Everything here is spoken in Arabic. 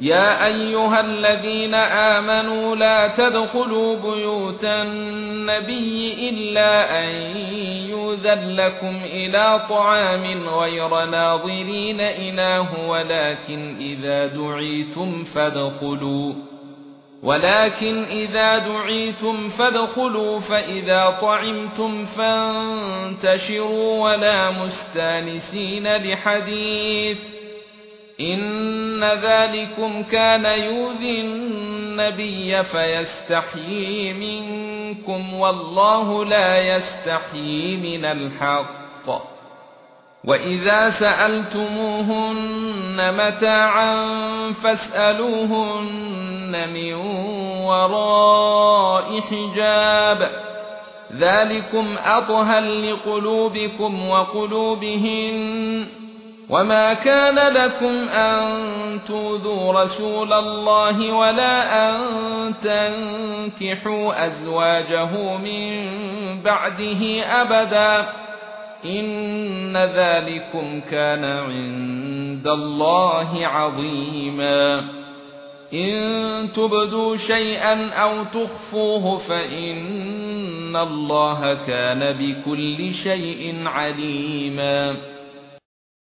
يا ايها الذين امنوا لا تدخلوا بيوت النبي الا ان يؤذن لكم إلى طعام غير ناظرين اناه ولكن اذا دعيتم فادخلوا. ولكن اذا دعيتم فادخلوا فاذا طعمتم فانتشروا ولا مستانسين لحديث. ان ذلكم كان يؤذي النبي فيستحيي منكم والله لا يستحيي من الحق واذا سالتموهن متاعا فاسالوهن من وراء حجاب ذلكم اطهر لقلوبكم وقلوبهن وما كان لكم ان تؤذوا رسول الله ولا ان تنكحوا ازواجه من بعده ابدا ان ذلكم كان عند الله عظيما ان تبدوا شيئا أو تخفوه فان الله كان بكل شيء عليما